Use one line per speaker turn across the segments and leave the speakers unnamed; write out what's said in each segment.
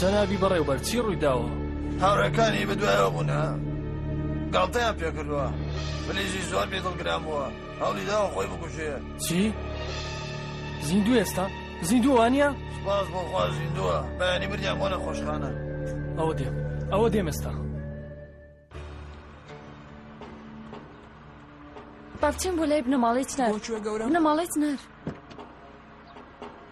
جەنابی بەڕێوبەر چی ڕوویداوە؟
هاوڕێکانی بە دوایەوە بوونە گاڵتەیان پێکردووە منیژی زۆر بێ دڵگران بووە هەڵی داوە خۆی بکوژێ
چی؟ زیندوو ئێستا زیندووانە؟
سپاس بۆ خوا زیندووە بەیانی بردیان بۆ نەخۆشخانە
ئەوە دێم ئەوە دێم ئێستا
بابچین بۆ لای بنەماڵەی چنار
بۆ کوێ گەورە؟
بنەماڵەی چنار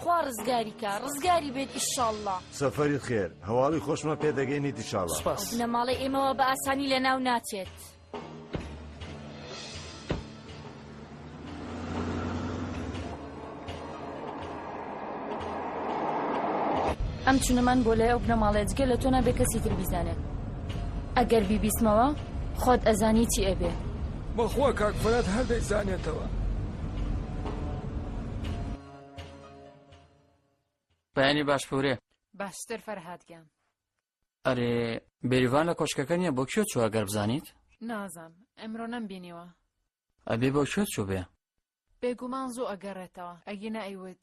خوا ڕزگاری کا ڕزگاری بێت ئیشاڵڵا.
سەفەری خێر هەواڵی خۆشمە پێ دەگەینی دیشاڵە
سپاس.
بنەماڵەی ئێمەوە بە ئاسانی لە ناو ناچێت. ئەم چونەمان بۆ لای ئەو بنەماڵەیە جگە لە تۆ نابێ کەسی تر بیزانێ ئەگەر بیبیستمەوە خۆت ئەزانی چی ئەبێ
بەخوا کاک فەرات هەر
دەیزانێتەوە پایانی باش پورێ
باشتر فەرهاد گیان
ئەرێ بێریڤان لە کۆشکەکە نییە بۆ کوێ چووە گەر بزانیت
نازام ئەمرۆ نەم بینیوە
ئەبێ بۆ کوێ چوو بێ
بێگومان زوو ئەگەڕێتەوە
ئەگینا ئەیوت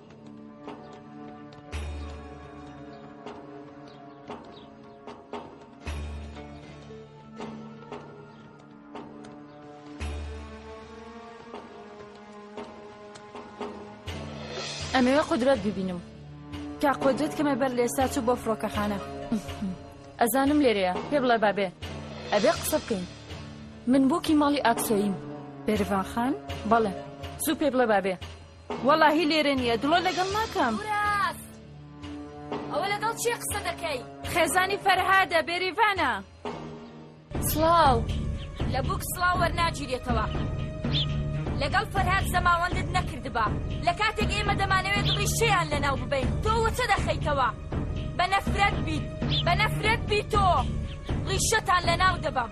ئەمەوێ قدرەت ببینم کاک قدرەت کەمێ بەر لێسا چوو بۆ فڕۆکەخانە ئەزانم لێرەیە پێ بڵێ بابێ ئەبێ قسە بکەین من بۆکی ماڵی ئاکسۆیم بێرڤان خان بەڵێ زوو پێ بڵێ بابێ وەڵاهی لێرە نیە دڵۆ لەگەڵ ناکەم. پوراست ئەوە لەگەڵ چێ قسە دەکەی. خێزانی فەرهادە بێریڤانە. سڵاو لە بوک سڵاو وەرناگیرێتەوە لەگەڵ فەرهاد زەماوەندت نەکردبا لە کاتێک ئێمە دەمانەوێت دڵی شێیان لەناو ببەین تۆ وەچە دەخەیتەوە بە نەفرەت بیت بە نەفرەت بی تۆ ڕیشەتان لەناو
دەبەم.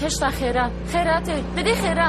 هێشتا خێرا خێراتێ دەدەی خێرا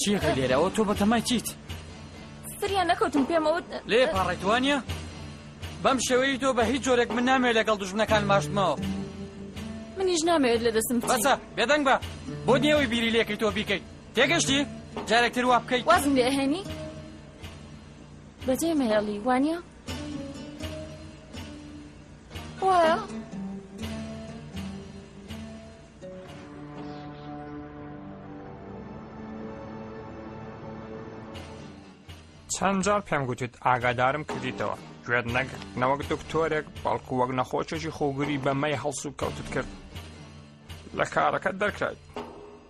چیەکە لێرەوە تۆ بەتەمای چیت
سریان نەکەوتم پێمەوت
لێ پاڕێتوانە بەم شێوەی تۆ بە هیچ جۆرێک من نامێ لەگەڵ دژمنەکان ماشتمەوە
منیش نامەوێت لە دەستم
بەسە بێدەنگ بە بۆ نیەوەی بیری لێکەی تۆ بیکەیت تێگەشتی جارێکتر وا بکەیت
وازم لێهێنی بەجێ مەهێڵی وانە
چەند جار پێم گوتیت ئاگادارم کردیتەوە گوێت نەگ نەوەک دکتۆرێک بەڵکو وەک نەخۆشێکی خۆگوری بەمەی هەڵسو کەوتت کرد لە کارەکەت دەرکرایت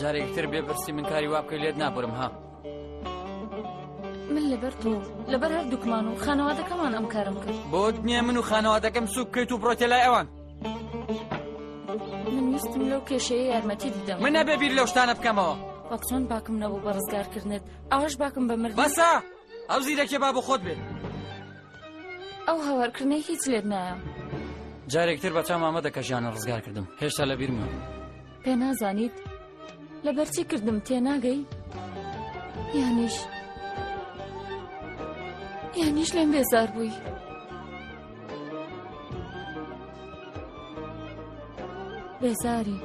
جارێکی تر
بێ برسی من کاری وا بکەی لێت نابرم ها
من لەبەر تۆ لەبەر هەر دوکمان و خانەوادەکەمان ئەم کارم کرد
بۆت نییە من و خانەوادەکەم سوک بکەیت و بڕۆتە لای ئەوان
من ویستم لەو کێشەیە یارمەتی بدەم
من نەبێ بیر لەو شتانە بکەمەوە
وەک چۆن باکم نەبوو بە ڕزگارکردنت ئاش باکم بە مرد
بەسە ئەو زیرەکیە با بۆ خۆت بێ
ئەو هەوارکردنەی هیچ لێت نایە
جارێکتر بە چا مامەدە کە ژیانە ڕزگار کردم هێشتا لە بیرمە
پێ نازانیت لە بەرچی کردم تێناگەی یانیش یانیش لێم بێزار بووی بێزاری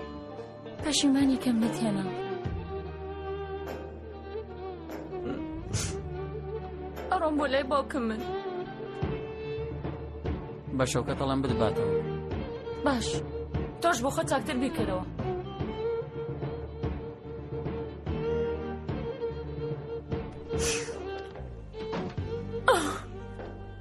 پەشیمانی کەم نەت هێنا. ئەڕۆم بۆ لای باوکم من.
بە شەوکە تەڵم بدباتەوە.
باش تۆش بۆ خۆ چاکتر بیکەرەوە.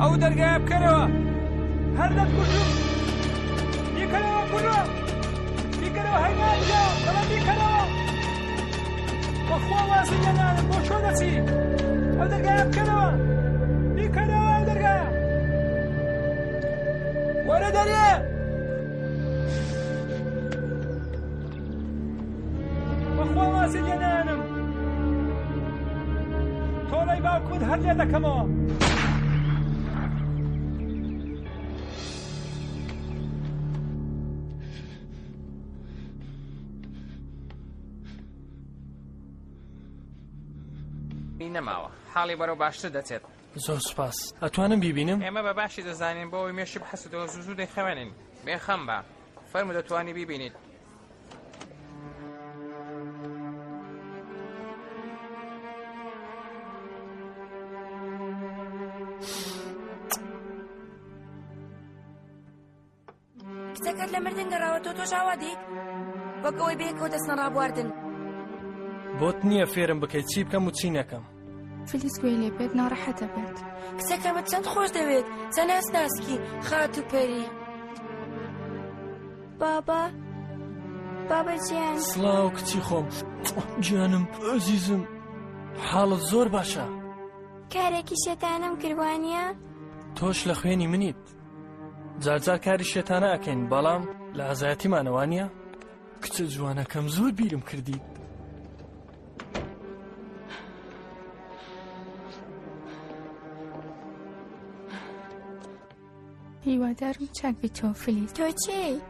ئەو دەرگایە بکەرەوە هەر لە کوشم بیکەرەوە کوڕە بیکەرەوە هەیناجا بەڵام بیکەرەوە بەخوا وازی لێنانم بۆ چۆ دەچی ئەو دەرگایە بکەرەوە بیکەرەوە ئەو دەرگایە وەرە دەرێ! بەخوا ماسی لێنانم تۆڵەی باوکوت هەر لێ دەکەمەوە
نەماوە حاڵی بەرەو باشتر دەچێت
زۆر سوپاس ئەتوانم بیبینم؟
ئێمە بە باشی دەزانین بۆ ئەوەی مێشکی بحەسێتەوە زوو زوو دەیخەوێنین بێخەم بە فەرمو دەتوانی بیبینیت
قسەکەت لە مردن گەڕاوە تۆ تۆش ئاوا دێیت وەک ئەوەی بەیەکەوە دەستنە ڕابواردن
بۆت نییە فێرم بکەیت چی بکەم و چی نەکەم
فلیس گوێ لێ بێت ناڕەحەتە بێت
قسەکەمت چەند خۆش دەوێت چەند هەست ناسکی خات و پەری
بابا بابا جیان
سڵاو کچی خۆم گیانم ئەزیزم حاڵت زۆر باشە
کارێکی شێتانم کردوانە
تۆش لە خوێنی منیت جار جار کاری شێتانە ئەکەین بەڵام لە ئازایەتیمانەوە نییە کچە جوانەکەم زۆر بیرم کردی
هیوادارم چاک بیتەوە فلی
تۆ چی؟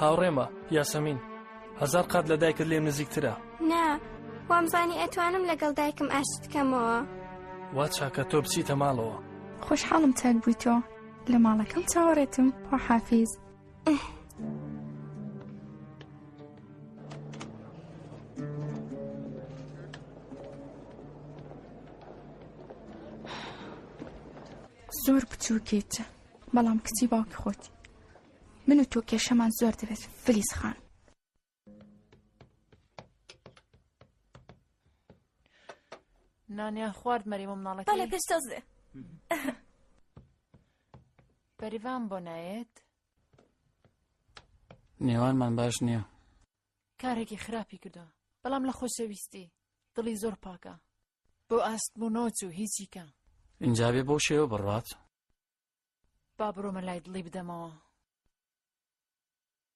هاوڕێمە یاسەمین هەزار قات لە دایکت لێم نزیکترە
نا وامزانی ئەتوانم لەگەڵ دایکم ئاشت بکەمەوە
وا چاکە تۆ بچیتە ماڵەوە
خۆشحاڵم چاک بووی تۆ. لە ماڵەکەم چاوەڕێتم خواحافیز. زۆر بچووکیت بەڵام کچی باوکی خۆتی من و تۆ کێشەمان زۆر دەبێت فلیس خان
نانیان خوارد مەریمە مناڵەکەی
بەڵێ پێشتازێ
بەریڤان بۆ نایەت
نێوانمان باش نییە
کارێکی خراپی کردو بەڵام لە خۆشەویستی دڵی زۆر پاکە بۆ ئاست بوو نۆچ و هیچیکە
اینجا بێ بۆ شێوە بڕات
با بڕۆمە لای دڵی بدەمەوە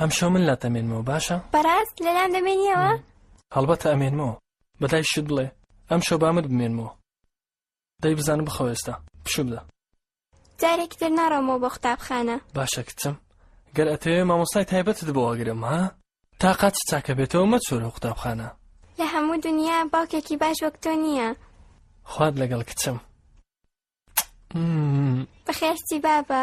ئەمشەو
من
لات ئەمێنمەوە باشە؟
بەڕاست لەلام دەمێنیەوە؟
هەڵبەتە ئەمێنمەوە بەدایشت بڵێ ئەمشەو بامت بمێنمەوە دەی بزانم بخەوە ئێستا پشوو بدە.
جارێکی تر ناڕۆمەوە بۆ قوتابخانە.
باشە کچم گەر ئەتەوێ مامۆستای تایبەتت بۆ ئەگرم ها تا قاچ چاکە بێتەوە مەچۆرە قوتابخانە.
لە هەموو دنیا باوکێکی باش وەک تۆ نییە.
خوات لەگەڵ کچم.
بەخێرچی بابە.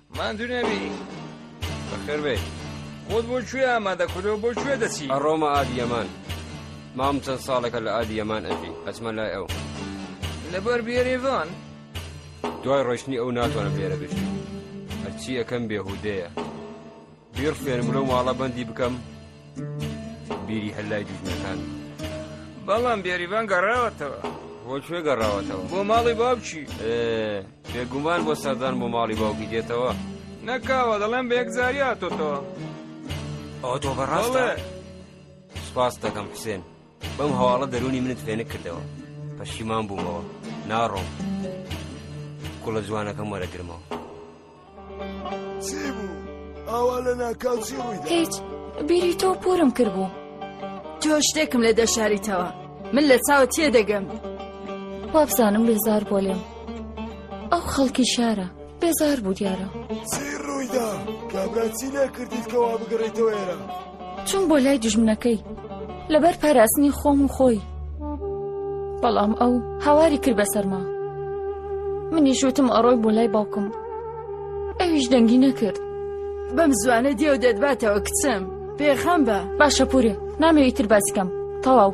ماندوو نەبی بەخێر بێی خۆت بۆ کوێ ئامادە کورۆ بۆ کوێ دەچی
ئەڕۆمە ئالی یەمان مام چەند ساڵێکە لە ئالی یەمان ئەژی ئەچمە لای ئەو
لەبەر بێرێڤان
دوای ڕۆشتنی ئەو ناتوانم لێرە بژی هەرچی ئەەکەم بێهودەیە بیر خوێنمرۆ ماڵە بەندی بکەم بیری هەر لای دوژمنەکان
بەڵام بێریڤان گەڕاوەتەوە
بۆ کوێ گەڕاوەتەوە
بۆ ماڵی
باوکی بێگومان بۆ سەردان بۆ ماڵی باوکی دێتەوە
نەکاوە دەڵێم بە یەکجاری هاتۆتەوە
ئەو تۆ بەڕاستە سپاس دەکەم حسێن بەم هەواڵە دەرونی منت فێنە کردەوە پەشیمان بوومەوە ناڕۆم کوڵە جوانەکەم وەرەگرمەوە
چی بوو؟ ئاوا لە ناکاو چی ڕووی
هیچ بیری تۆ پورم کرد بوو
تۆ شتێکم لە دەشاریتەوە من لە چاوە تێ دەگەم
وابزانم بێزار بۆ لێم ئەو خەڵکی شارە بێزار بوو دیارە
چی ڕوویدا کابرا چی لێ کردیت کەوا بگەڕێتەوە ئێرە
چوم بۆ لای دژمنەکەی لەبەر پاراستنی خۆم و خۆی بەڵام ئەو هاواری کرد بەسەرما منی شوتم ئەڕۆی بۆ لای باوکم ئەویش دەنگی نەکرد
بەم زوانە دێو دەدباتەوە کچم پێخەم بە
باشە پورێ نامەوی تر باسکەم تەواو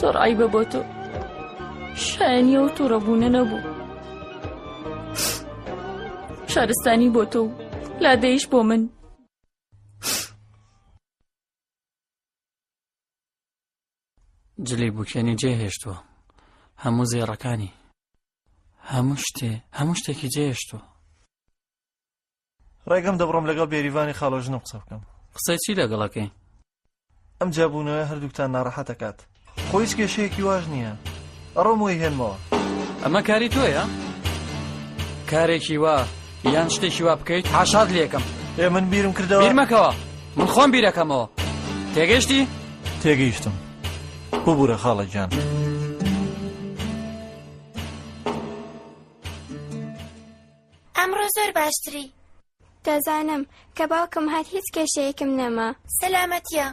زۆر ئایبە بۆ تۆ شایەنیەوە تووڕەبوونە نەبوو شارستانی بۆ تۆ و لادەیش بۆ من
جلی بووکێنی جێ هێشتووە هەموو زێڕەکانی هەموو شتێ هەموو شتێکی جێشتووە
ڕێگەم دەبڕم لەگەڵ بێریڤانی خاڵۆژنم قسە بکەم.
قسەی چی لەگەڵ ئەکەی؟
ئەم جیابوونەوەیە هەردووکتان ناڕەحەت دەکات. خۆ هیچ کێشەیەکی واش نییە. ئەڕۆم وەی هێنمەوە.
ئەمە کاری تۆیە؟ کارێکی وا یان شتێکی وا بکەیت حاشات لێ ئەکەم.
ئێ من بیرم کردەوە.
بیر مەکەوە. من خۆم بیر ئەکەمەوە. تێگەیشتی؟
تێگەیشتم. ببوورە خاڵە گیان.
ئەمڕۆ زۆر باشتری. دەزانم کە باوکم هات هیچ کێشەیەکم نەما.
سەلامەتیە.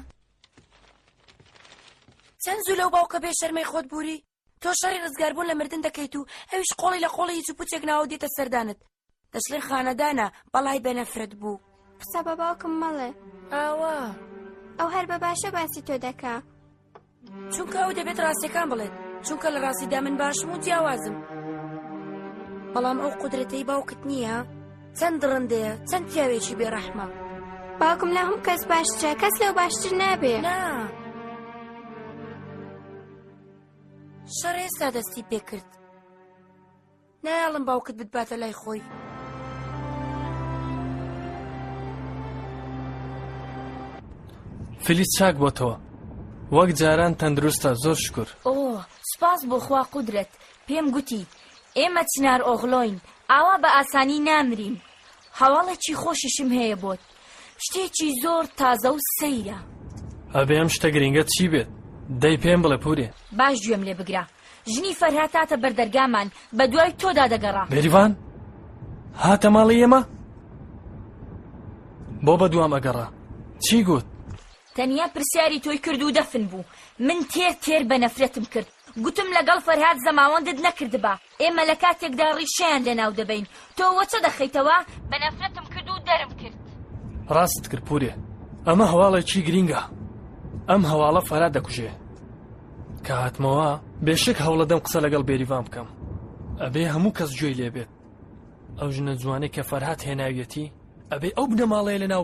چەند زوو لەو باوکە بێ شەرمەی خۆت بوری؟ تۆ شەڕی ڕزگاربوون لە مردن دەکەیت و ئەویش قۆڵی لە قۆڵی هیچ و پوچێک ناوە و دێتە سەردانت. دەشڵێ خانەدانە بەڵای بە نەفرەت بوو.
قسە بە باوکم مەڵێ.
ئاوا.
ئەو هەر بە باشە باسی تۆ دەکا.
چونکە ئەو دەبێت ڕاستیەکان بڵێت چونکە لە ڕاستیدا من باشم و جیاوازم بەڵام ئەو قدرەتەی باوکت نییە چەند دڕندەیە چەند پیاوێکی بێڕەحمە
باوکم لە هەم کەس باشترە کەس لەو باشتر نابێ
نا شەڕێستا دەستی پێکرد نایەڵم باوکت بتباتە لای خۆی.
فلیس چاک بۆتەوە وەک جاران تەندروستە زۆر شکر
ئۆ سپاس بۆ خوا قودرەت پێم گوتی ئێمە چنار ئۆغلۆین ئاوا بە ئاسانی نامرین هەواڵێکی خۆشیشم هەیە بۆت شتێکی زۆر تازە و سەیرە
ئەبێ ئەم شتە گرنگە چی بێت دەی پێم بڵێ پورێ
باش گوێم لێ بگرە ژنی فەرهاد هاتە بەر دەرگامان، بە دوای تۆدا دەگەڕا.
بێریڤان هاتە ماڵی ئێمە؟ بۆ بە دوام ئەگەڕا؟ چی گوت؟
تەنیا پرسیاری تۆی کرد و دەفن بوو. من تێر تێر بە نەفرەتم کرد. گوتم لەگەڵ فەرهاد زەماوەندت نەکردبا. ئێمە لە کاتێکدا ڕیشەیان لەناو دەبەین. تۆ وەچە دەخەیتەوە؟ بە نەفرەتم کرد و دەرم کرد.
ڕاستت کرد پورێ ئەمە هەواڵێکی گرینگە ئەم هەواڵە فەرات دەکوژێ کە هاتمەوە بێشک هەوڵەدەم قسە لەگەڵ بێریڤان بکەم ئەبێ هەموو کەس گوێی لێبێت ئەو ژنە جوانەی کە فەرهات هێناویەتی ئەبێ ئەو بنەماڵەیە لە ناو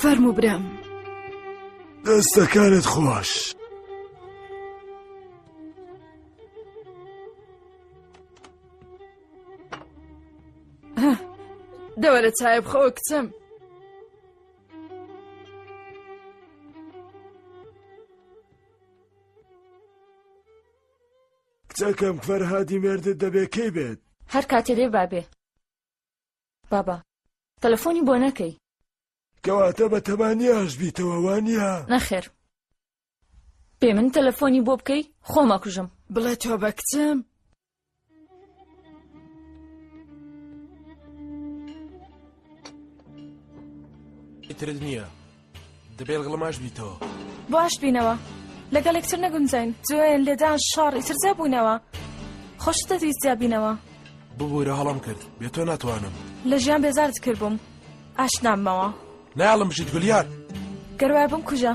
فەرمو برام
دەستەکانت خۆش.
دەوەرە چایە بخەوە کچم
کچەکەم فەرهادی مێردت دەبێ کەی بێت
هەر کاتێ بێ بابێ بابا تەلەفۆنی بۆ نەکەی
کەواتە بە تەمانیاش بیتەوە وانە
نەخێر بێ من تەلەفۆنی بۆ بکەی خۆم ئەکوژم بڵێ تۆ بە کچم
ترت نییە دەبێت غڵماش بیتەوە
باش بینەوە لەگەڵ یەکتر نەگونجین جوێن لێدان شاڕ ئیتر زیابوونەوە خۆش دەدی زیابینەوە
ببوورە هەڵم کرد بێ تۆ ناتوانم
لە ژیان بێزارت کرد بووم ئاشناممەوە
ناڵم بژیت گولیات
گەروای بم کوژە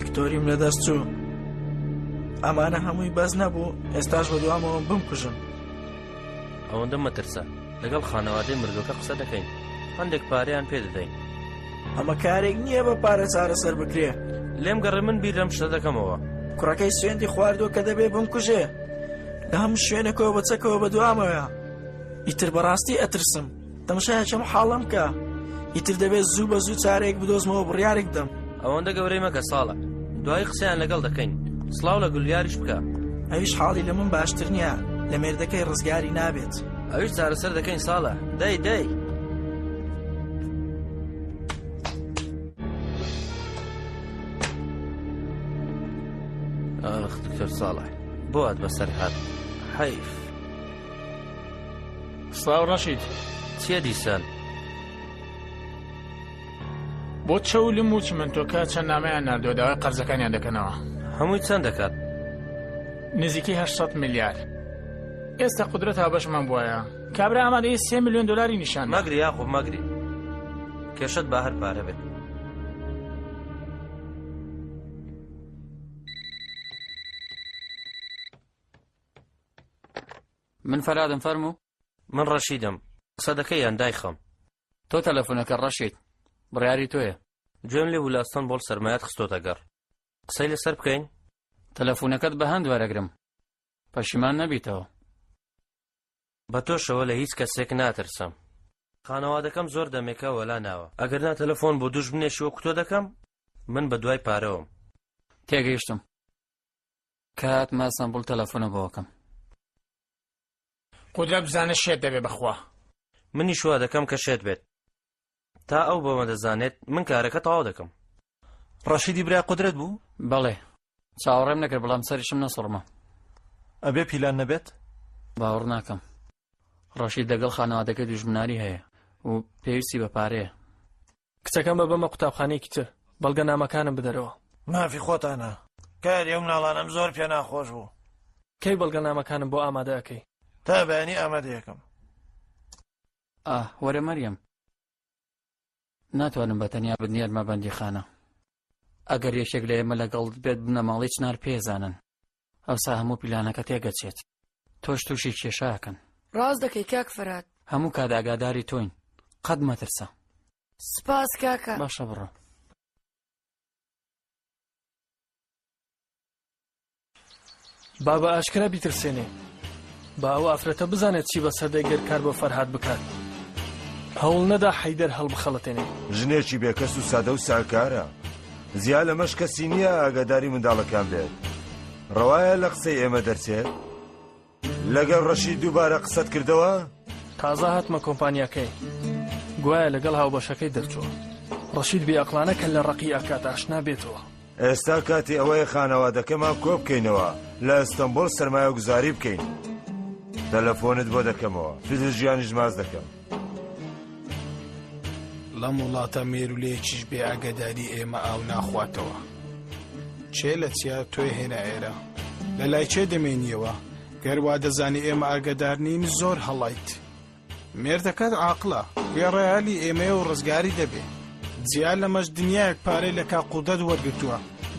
کتۆریم لەدەست چوو ئەمانە هەمووی بەس نەبوو ئێستاش بەدوامەوە بمکوژن
ئەوەندە مەترسە لەگەڵ خانەوادەی مردوەکە قسە دەکەین هەندێک پارەیان پێ دەدەین
ئەمە کارێک نییە بە پارە چارە سەر بکرێ
لێم گەڕێ من بیر لەم شتە دەکەمەوە
کوڕەکەی سوێندی خواردووە کە دەبێ بم کوژێ لە هەموو شوێنەکەوە بەچەکەوە بە دوامەوە ئیتر بەڕاستی ئەترسم دەمشایەکەم حاڵم کە ئیتر دەبێت زوو بە زوو چارێک بدۆزمەوە بڕیارێک دەم
ئەوەندە گەورەی مەکە ساڵە دوایی قسەیان لەگەڵ دەکەین سڵاو لە گولیاریش بکە
ئەویش حاڵی لە من باشتر نییە لە مێردەکەی ڕزگاری نابێت
ئەویش چارەسەر دەکەین ساڵە دەی دەی ئاخ دکتۆر ساڵە بۆات بەسەر هات حەیف
سڵاو ڕەشید
چیە دیسان
بۆ چەولم و چمنتۆکە چەند نامەیان نردووە داوای قەرزەکانیان دەکەنەوە
هەمووی چەند دەکات
نزیکی 800 میلیار ئێستا قدرەت هابەشمان بواە کابرا ئامادەی سێ میلیۆن دلاری نیشان
مەگری یاخۆ مەگری کێشت بە هەر پارە بێت
من فەرادم فەرموو
من ڕەشیدم قسە دەکەی یان دای خەم
تۆ تەلەفونەکە ڕەشید بڕیاری تۆیە.
گوێم لێ بوو لە ئەستەنبۆڵ سەرمایەت خستۆتە گەڕ. قسەی لەسەر بکەین؟
تەلەفونەکەت بە هەند وەرەگرم پەشیمان نەبیتەوە.
بە تۆشەوە لە هیچ کەسێک ناترسم. خانەوادەکەم زۆر دەمێکە وەلا ناوە. ئەگەر نا تەلەفۆن بۆ دوژمنێکی وەکو تۆ دەکەم؟ من بە دوای پارەوەم.
تێگەیشتم. کە هاتمە ئەستەنبوڵ تەلەفونە بۆ ئەکەم.
قودرە بزانە شێت دەبێ بەخوا.
منیش وا دەکەم کە شێت بێت. تا ئەو بەمە دەزانێت من کارەکە تەواو دەکەم.
ڕەشیدی برای قودرەت بوو؟
بەڵێ. چاوەڕێم نەکرد بەڵام سەریشم نەسڕما.
ئەبێ پیلان نەبێت؟
باوەڕ ناکەم. ڕەشید لەگەڵ خانەوادەکەی دوژمناری هەیە و پێویستی بە پارەیە.
کچەکەم بەبەمە قوتابخانەیەکی تر. بەڵگەنامەکانم بدەرەوە.
مافی خۆتانە.
کاری ئەو مناڵانەم زۆر پێ ناخۆش بوو.
کەی بەڵگەنامەکانم بۆ ئامادە ئەکەی؟
تا بەیانی ئامادە یەکەم.
ئا، وەرە مەریەم. ناتوانم بە تەنیا بتنێرمە بەندیخانە. ئەگەر یەکێک لە ئێمە لەگەڵت بێت بنەماڵەی چنار پێزانن. ئەوسا هەموو پیلانەکە تێگەچێت تۆش توشی کێشاکەن.
ڕاست دەکەی کاک فەرات.
هەموو کات ئاگاداری تۆین قەت مەترسە.
سپاس کاکە.
باشە بڕۆ.
با بە ئاشکرا بیترسێنێ. با ئەو ئافرەتە بزانێت چی بەسەردێ گەر کار بۆ فەرهاد بکات. هەوڵ نەدا حەیدەر هەڵبخەڵەتێنێ.
ژنێکی بێکەس و سادە و ساکارە. جیا لەمەش کەسی نییە ئاگاداری منداڵەکان بێت. ڕەوایە لە قسەی ئێمە دەرچێت؟ لەگەڵ ڕەشید دووبارە قسەت کردەوە؟
تازە هاتمە کۆمپانیاکەی. گوایە لەگەڵ هاوبەشەکەی دەرچووە. ڕەشید بێئەقڵانە کەللە ڕەقی ئەکات ئاشنا بێتەوە.
ئێستا کاتی ئەوەیە خانەوادەکەمان کۆبکەینەوە لە ئەستەمبوڵ سەرمایە گوزاری بکەین تەلەفۆنت بۆ دەکەمەوە فیزر ژیانیش ماز دەکەم
لەم وڵاتە مێرولەیەکیش بێ ئاگەداری ئێمە ئاو ناخواتەوە چێ لە چیا تۆی هێنا ئێرە لە لای چێ دەمێنیەوە گەروا دەزانی ئێمە ئاگەدارنین زۆر هەڵیت. مێردەکەت عاقلە بێ ڕەیالی ئێمەیە و ڕزگاری دەبێ. جیا لەمەش دنیایەک پارەی لە کاک قودرەت وەرگرتووە.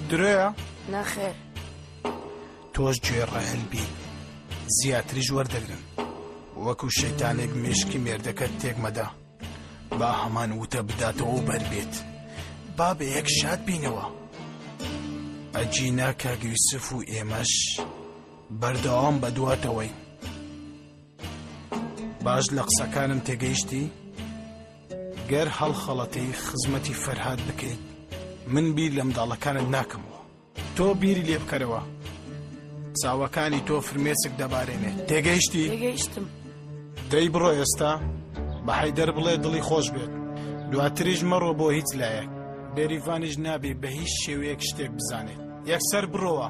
درۆیە؟
نەخێر.
تۆش گوێ ڕەهەل بی زیاتریش وەردەگرن. وەکو شەیتانێک مێشکی مێردەکەت تێک مەدە. با هەمان وتە بداتەوە و بەر بێت. با بە یەک شاد بینەوە. ئەگینا کاک یوسف و ئێمەش بەردەوام بەدواتەوەین. باش لە قسەکانم تێگەیشتی؟ گەر هەڵخەڵەتی خزمەتی فەرهاد بکەیت من بیر لە منداڵەکانت ناکەمەوە تۆ بیری لێ بکەرەوە چاوەکانی تۆ فرمێسک دەبارێنێت تێگەیشتی
تێگەیشتم
دەی بڕۆ ئێستا بە حەیدەر بڵێ دڵی خۆش بێت دواتریش مەڕۆ بۆ هیچ لایەک بێریڤانیش نابێ بە هیچ شێوەیەک شتێک بزانێت یەکسەر بڕۆوە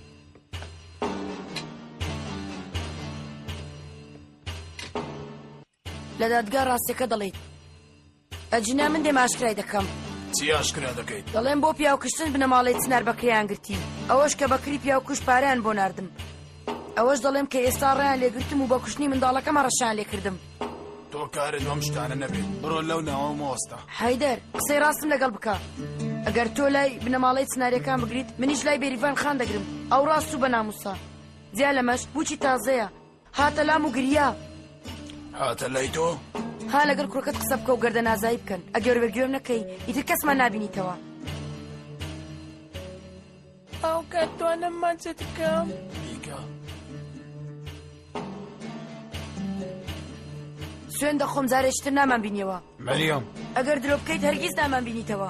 لە دادگا ڕاستەکە دەڵێیت ئەجنا من دێم ئاشکرای دەکەم
چی ئاشکرا دەکەیت
دەڵێم بۆ پیاوکشتن بنەماڵێت سنار بەکریان گرتی ئەوەش کە بەکری پیاوکوش پاریان بۆ نردم ئەوەش دەڵێم کە ئێستا ڕیان لێگرتم و بە کوشتنی منداڵەکەمە ڕەشان لێکردم
تۆ کارت بەم شتانە نەبێت بڕۆ لەو ناوە مۆستە
حیدەر قسەی ڕاستم لەگەڵ بکە ئەگەر تۆ لای بنەماڵەی سناریەکان بگریت منیش لای بێریڤان خان دەگرم ئەو ڕاست و بە ناموسا جیا لەمەش بچی تازەیە هاتە لام و گریا
هاتە لای تۆ
ها لەگەر کوڕەکەت قسە بکە و گەردە نازایی بکەن ئەگەر بەگوێم نەکەی ئیتر کەسمان نبینیتەوە
هاوکات توانم ماچت بکەم بیکە.
سوێن دەخۆم جارێکتر نامان بینیەوە
مەریەم
ئەگەر درۆ بکەیت هەرگیز نامان بینیتەوە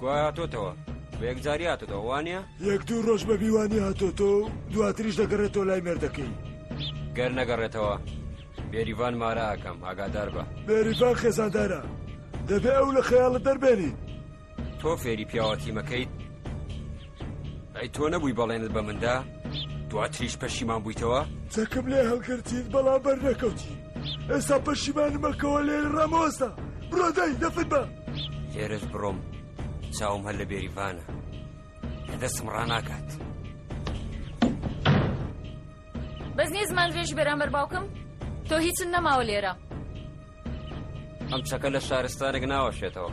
گوایە هاتۆتەوە بە یەکجاری هاتۆتەوە وانە؟
یەک دوو ڕۆژ بە بیوانی هاتۆتۆ و دواتریش دەگەڕێتەوە لای مێردەکەی
گەر نەگەڕێتەوە بێریڤان مارە ئەکەم ئاگادار بە
بێریڤان خێزاندارە دەبێ ئەو لە خەیاڵت دەربێنیت
تۆ فێری پیاوەتیمەکەیت ئەی تۆ نەبووی بەڵێنت بە مندا دواتریش پەشیمان بوویتەوە؟
چەکم لێ هەڵگرتیت بەڵام بەرنەکەوتی ئێستا پەشیمانمەکەوە لێ ڕامۆستا بڕۆ دای دەفت بە
لێرەش بڕۆم چاوم هەر لە بێریڤانە لە دەستم ڕناکات
بەس نیە زمان درێژ بەرامبەر باوکم تۆ هیچن نەماوە لێرە
ئەم چەکە لە شارستانێک ناوەشێتەوە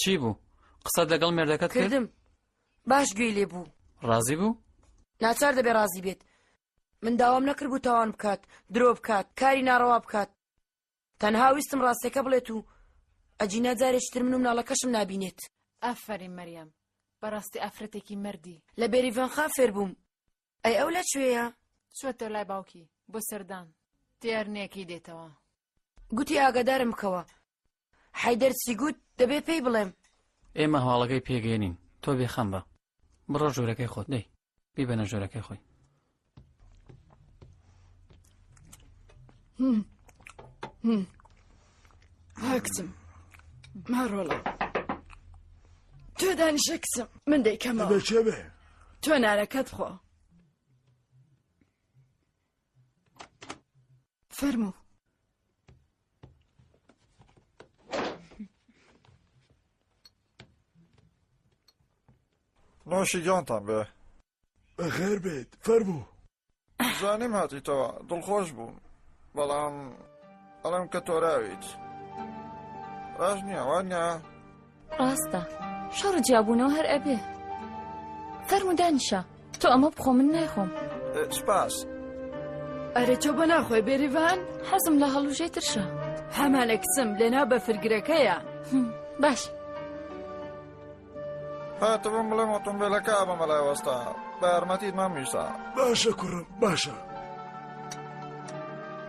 چی بوو؟ قسەت لەگەڵ مێردەکەت کرد؟
کردم باش گوێی لێ بوو
ڕازی بوو؟
ناچار دەبێ ڕازی بێت من داوام نەکرد بوو تاوان بکات درۆ بکات کاری ناڕەوا بکات تەنها ویستم ڕاستەکە بڵێت و ئەجینا جارێکی تر من و مناڵەکەشم نابینێت
ئافەرین مەریەم بەڕاستی ئافرەتێکی مەردی
لە بێریڤانخا فێر بووم ئەی ئەو لەکوێیە؟
چووەتە لای باوکی بۆ سەردان. تەیارنەیەکەی دێتەوە.
گوتی ئاگادارم بکەوە. حەیدەر چی گوت؟ دەبێ پێی بڵێم.
ئێمە هەواڵەکەی پێ گەیەنین. تۆ بێ خەم بە. بڕۆ ژوورەکەی خۆت. دەی بیبەنە ژوورەکەی خۆی.
ها کچم ماڕۆڵە تۆ دانیشە کچم من دەیکەمەوە
دەچێ بێ
تۆ نارەکەت خۆ فەرموو
نۆشی جانتان بێ
بەخێر بێت فەرموو
زانیم هاتیتەوە دڵخۆش بووم بەڵام ئەڵم کە تۆراویت ڕاش نییە وانە
ڕاستە شەڕ جیابوونەوە هەر ئەبێ فەرمودانیشە تۆ ئەمە بخۆ من نایخۆم
سپاس
ئەرە چۆ بە ناخۆی بێریڤان
حەزم لە هەڵوژەی ترشە
هەمانە کچم لەنا بە فرگرەکەیە
باش
هاتبووم بڵێم ئۆتۆمبیلەکە ئابە مەلای وەستا بە یارمەتیت مام میسا
باشە کوڕم باشە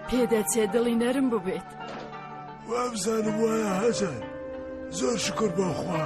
پێدەچێ دڵی نەرم ببێت
وابزانم وایە هەزار زۆر شکر بۆخوا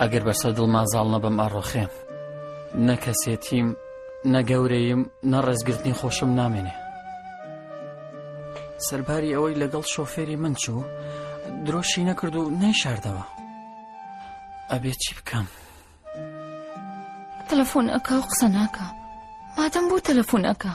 ئەگەر بەسەر دڵما زاڵ نەبم ئاڕۆخێم نە کەسێتیم نە گەورەیم نە ڕێزگرتنی خۆشم نامێنێ سەرباری ئەوەی لەگەڵ شۆفێری من چوو درۆشی نەکرد و نەیشاردەوە ئەبێ چی بکەم
تەلەفۆن ئەکا و قسە ناکە مادەم بۆ تەلەفۆن
ئەکە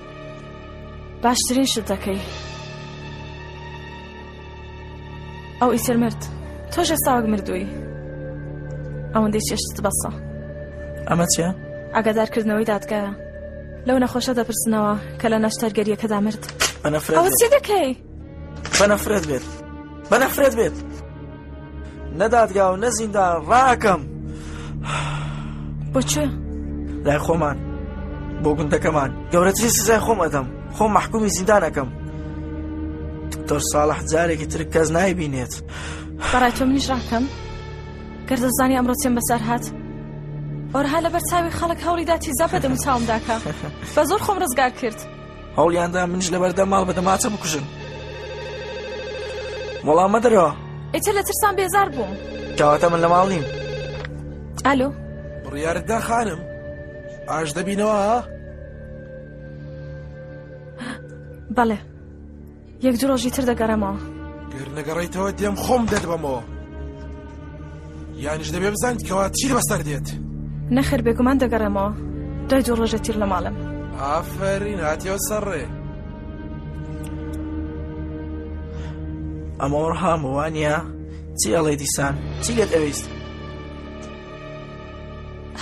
باشترین شت دەکەی ئەو ئیتر مرد تۆش ئێستاوەک مردووی ئەوەندەی چێشتت بەسە
ئەمە چیە؟
ئاگادارکردنەوەی دادگایە لەو نەخۆشە دەپرسنەوە کە لە نەشتەرگەریەکەدا مرد
بەنەفرەت
ئەوە چی
بێت.
دەکەی؟
بەنەفرەت بێت بەنەفرەت بێت نە دادگا و نە زیندان ڕاکەم
بچە
لای خۆمان بۆ گوندەکەمان گەورەتری سزای خۆم ئەدەم خۆم مححکومی زیندانەکەم دکتۆر ساڵح جارێکی تر کەس نایبینێت
بەڕای تۆ منیش ڕاکەم گەر دەزانی ئەمڕۆ چێن بەسەر هات ئۆرها لەبەر چاوی خەڵک هەوڵی داتی زەفە دەم چاومداکە بە زۆر خۆم ڕزگار کرد
هەوڵیاندا منش لەبەردەم ماڵ بە دەماچە بکوژن وەڵامە دەرەوە
ئێتر لە ترسان بێزار بووم
کاواتە من لە ماڵ نیم
ئالۆ
بڕیاردا خانم ئاش دەبینەوە
بەڵێ یەک دوو ڕۆژی تر دەگەڕێمەوە
گەر نەگەڕیتەوە دێم خۆم دەدبەمەوە یانیش دەبێ بزانیت کەوا چی بەسەر دێت
نەخێر بێگومان دەگەڕێمەوە دوای دوو ڕۆژە تیر لە ماڵم
ئافرین هاتیەوە سەرڕێ
ئەمە ڕهام وانە چی ئەڵێ دیسان چی لێت ئەویست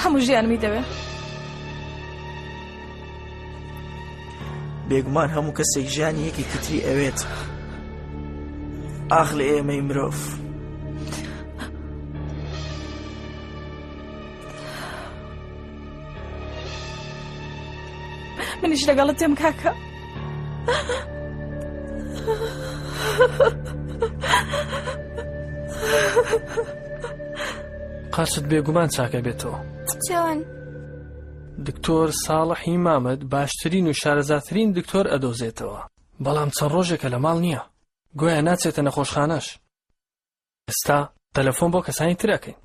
هەموو ژیانمی دەوێت
بێگومان هەموو کەسێک ژیانی یەکێکی تری ئەوێت ئاخ لە ئێمەی مرۆڤ
منیش لەگەڵت تێم کاکە
قارچت بێگومان چاکە بێتەوە
چۆن؟
دکتۆر ساڵحی مامەد باشترین و شارەزاترین دکتۆر ئەدۆزێتەوە بەڵام چەند ڕۆژێکە لە ماڵ نییە گۆیان ناچێتە نەخۆشخانەش ئێستا تەلەفۆن بۆ کەسانی تر
ئەکەین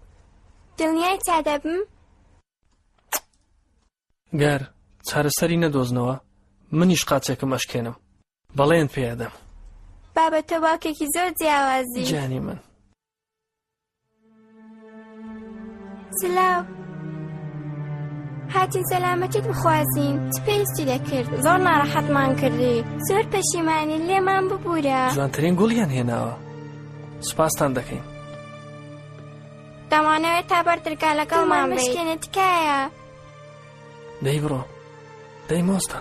دڵنیای چادەبم
گەر چارەسەری نەدۆزنەوە منیش قاچێکم ئەشکێنم بەڵێن پێدەم
بابەتە باوکێکی زۆر جیاوازی
جانی من
سلاو
هاتین سەلامەتیت بخوازین چ پێستی دەکرد زۆر ناڕەحەتمان کردی زۆر پەشیمانی لێمان ببوورە
جوانترین گوڵیان هێناوە سوپاستان دەکەین
دەمانەوێت تا بەردرگا لەگەڵمان مشکێنە تکایە
دەی بڕۆ دەی مۆستا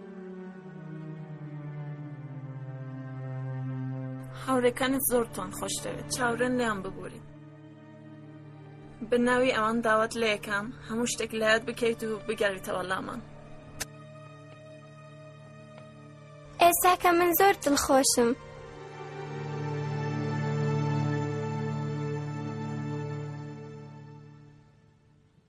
هاورێکانت زۆر تۆن خۆش دەوێت چاورن لێیان ببووری بناوی ئەوان داوت لە یەکەم هەموو شتێک لایەت بکەیت و بگەڕیتەوە لامان
ئێساکە من زۆر دڵخۆشم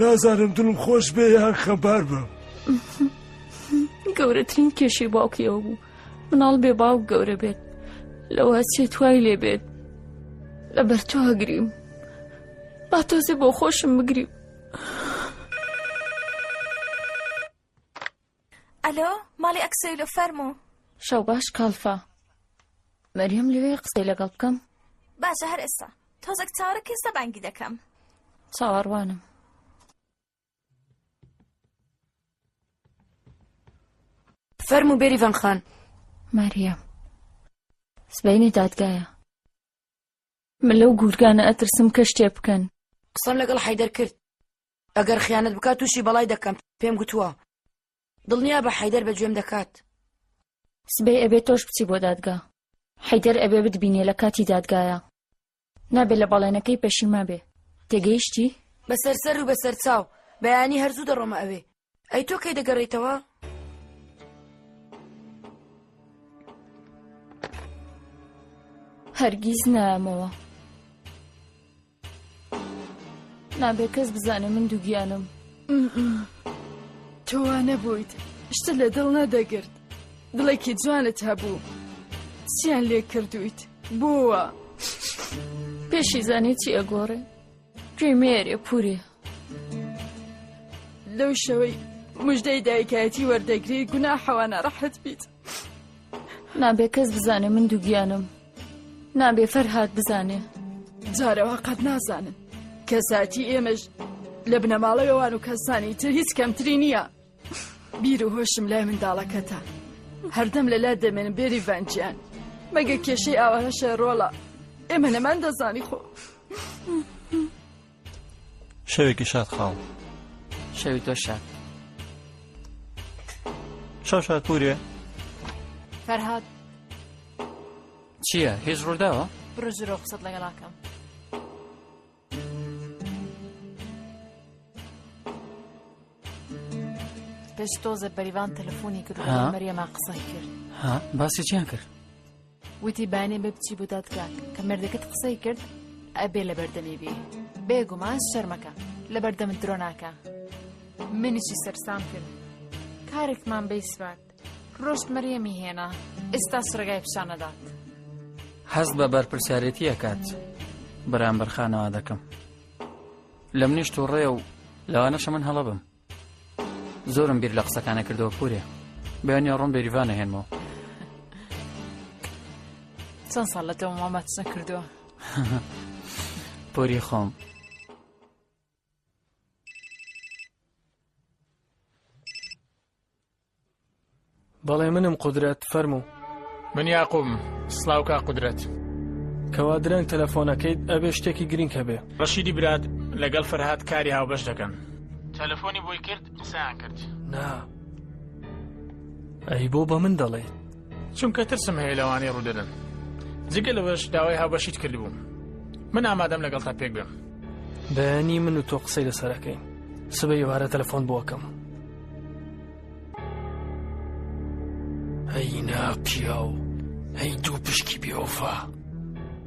نازانم دڵم خۆش بێ یان خەبار بم
گەورەترین کێشی باوکی ئەو بوو مناڵ بێ باوک گەورە بێت لەوە چێ توای لێ بێت لە بەرتۆ هەگریم با تۆزێ بۆ خۆشم بگریم
ئەلۆ ماڵی ئەکسۆیلۆ فەرموو.
شەو باش کاڵفا. مەریەم لەوێ قسەی لەگەڵ بکەم؟
باشە هەر ئێستا تۆزەک چاوەڕێ کە ئێستا بانگی دەکەم.
چاوەڕوانم.
فەرموو بێریڤان خان.
مەریەم. سبەینێ دادگایە. من لەو گورگانە ئەترسم کە شتێ بکەن.
قسەم لەگەڵ حەیدەر کرد. ئەگەر خیانەت بکات تووشی بەڵای دەکەم پێم گوتووە دڵنیابە حەیدەر بە گوێم دەکات.
سبەی ئەبێ تۆش بچی بۆ دادگا. حەیدەر ئەبێ بتبینێ لە کاتی دادگایا. نابێ لە بەڵێنەکەی پەشیما بێ. تێگەیشتی؟
بەسەر سەر و بەسەر چاو. بەیانی هەر زوو دەڕۆمە ئەوێ. ئەی تۆ کەی دەگەڕێیتەوە؟
هەرگیز نامەوە نابێ کەس بزانێ من دووگیانم
تۆوا نەبوویت شتە لە دڵ نەدەگرت دڵێکی جوانت هەبوو چیان لێ کردویت بۆوە
پێشی زانێ چی ئەگۆڕێ کوێی مێرێ پوری
لەو شەوەی مژدەی دایکایەتی وەردەگری گونا حەوانە ڕەحەت بیت
نابێ کەس بزانێ من دووگیانم نابێ فەرهاد بزانێ
جارەوە قەت نازانن کەساتی ئێمەش لە بنەماڵەوەوان و کەسانی تر هیچ کەمتری نییە بیر و هۆشم لای منداڵەکەتە هەردەم لە لات دەمێنم بێری ڤەنجیان مەگە کێشەی ئاوارەشە ڕۆڵە ئێمە نەمان دەزانی خۆ
شەوێکی شاد خاڵ
شەوی تۆ شاد
شەو شاد پورێ
فەرهاد
چییە هێز ڕووداوە
بڕژرۆ قسەت لەگەڵاکەم پێش تۆزە بەریوان تەلەفۆنی کرد
ها؟
مەریەما قسەی کرد
ها باسی چیان کرد
وتی بانێ بە بچی بۆ دادگا کە مردەکەت قسەی کرد ئەبێ لە بەردەمی بێ بێگومان شەرمەکە لە بەردەم درۆ ناکە منیشی سەرسام کرد کارێکمان بەی سوات ڕۆشت مەریەمی هێنا ئێستا سڕگای پیشانەدات
هەست بە بەرپرسیارەتی ئەکات بەرامبەر خانەوە دەکەم لە منیش تووڕێ و لەوانەشە من هەڵە بم زۆرم بیر لە قسەکانە کردەوە پورێ بەیانە ڕۆم بێریڤانە هێنمەوە
چەند ساڵ لە تەوە مامەتسە کردووە
پۆری خۆم
بەڵێ منم قدرەت فەرموو
من یاقوم سلااوکە قدرەت
کەوا درەنگ تەلەفۆنەکەیت ئەبێ شتێکی گرنگ هەبێ
ڕەشیدی برات لەگەڵ فەرهاات کاری هاوبەش دەکەن تەلەفۆنی بۆی کرد قسەیان کرد
نا ئەی بۆ بە من دەڵێیت
چونکە ترسم هەیە لەوانەی ڕوودەدەن جگە لەوەش داوای هاوبەشیت کردبووم من ئامادەم لەگەڵ تا پێک بم
بەنی من و تۆ قسەی لەسەرەکەین سبە یوارە تەلەفۆن بۆکەم ئەی ناپیاو ئەی دوو پشکی بێوفا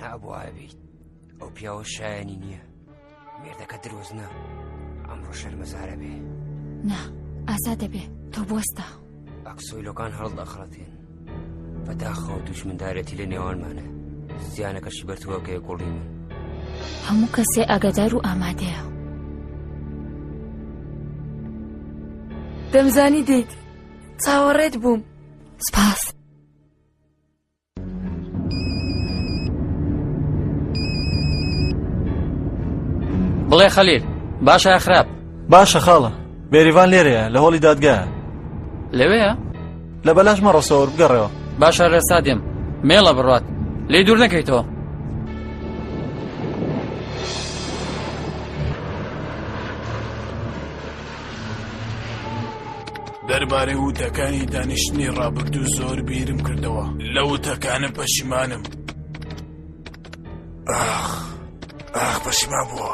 نابواویت ئەو پیاوە شایانی نییە مێردەکە درۆزنە ئەمڕۆ شەرمەزارە بێ
نا ئازا دەبێ تۆ بوەستە
ئەکسۆیلۆکان هەڵ دەخڵەتێن بەداخەوە دوشمندارەتی لە نێوانمانە زیانەکەشی بەرتووەکە گوڵی من
هەموو کەسێ ئەگەدار و ئامادەیە
دەمزانی دێیت چاوەڕێت بووم
سپاس.
بڵێ خەلیر باشە خراپ
باشە خاڵە بێریڤان لێرەیە لە هۆڵی دادگا
لەوەیە
لە بەلاش مەڕەسەوە بگەڕێەوە
باشە ڕێسا دێم مێڵە بڕات لێ دوور نەکەیتەوە
دەربارەی وتەکانی دانیشتنی ڕابردوو زۆر بیرم کردەوە لە وتەکانە پەشیمانم ئاخ ئاخ پەشیما بووە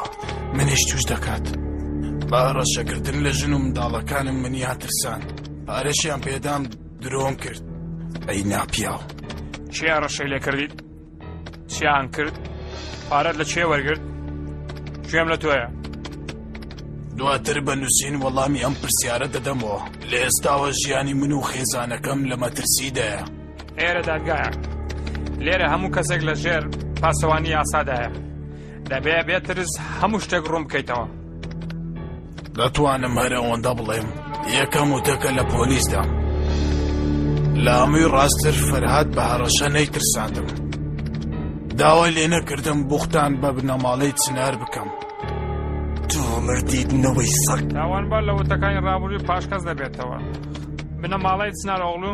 منیش توش دەکات با ڕەشەکردن لە ژن و منداڵەکانم منیا ترسان پارەشیان پێدام درۆم کرد ئەی ناپیاو
چیا ڕەشەی لێ کردیت چیان کرد پارەت لە چێ وەرگرت گوێم لە تۆیە
دواتر بە نووسین وەڵامی ئەم پرسیارە دەدەمەوە لە ئێستاوە ژیانی من و خێزانەکەم لە مەترسیدایە
ئێرە دادگایە لێرە هەموو کەسێک لە ژێر پاسەوانی یاسادایە دەبێ بێترس هەموو شتێک ڕوون بکەیتەوە
دەتوانم هەر ئەوەندە بڵێم یەکەم وتەکە لە پۆلیسدا لە هەمووی ڕاستتر فەرهاد بە هەڕەشە نەیترساندم داوای لێ نەکردم بوختان بە بنەماڵەی چنار بکەم
تۆمردیدنەوەی سەق داوان
بە لە وتەکانی ڕابووی پاشکەس دەبێتەوە بنەماڵەی چنار
ئۆغلو